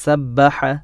سبح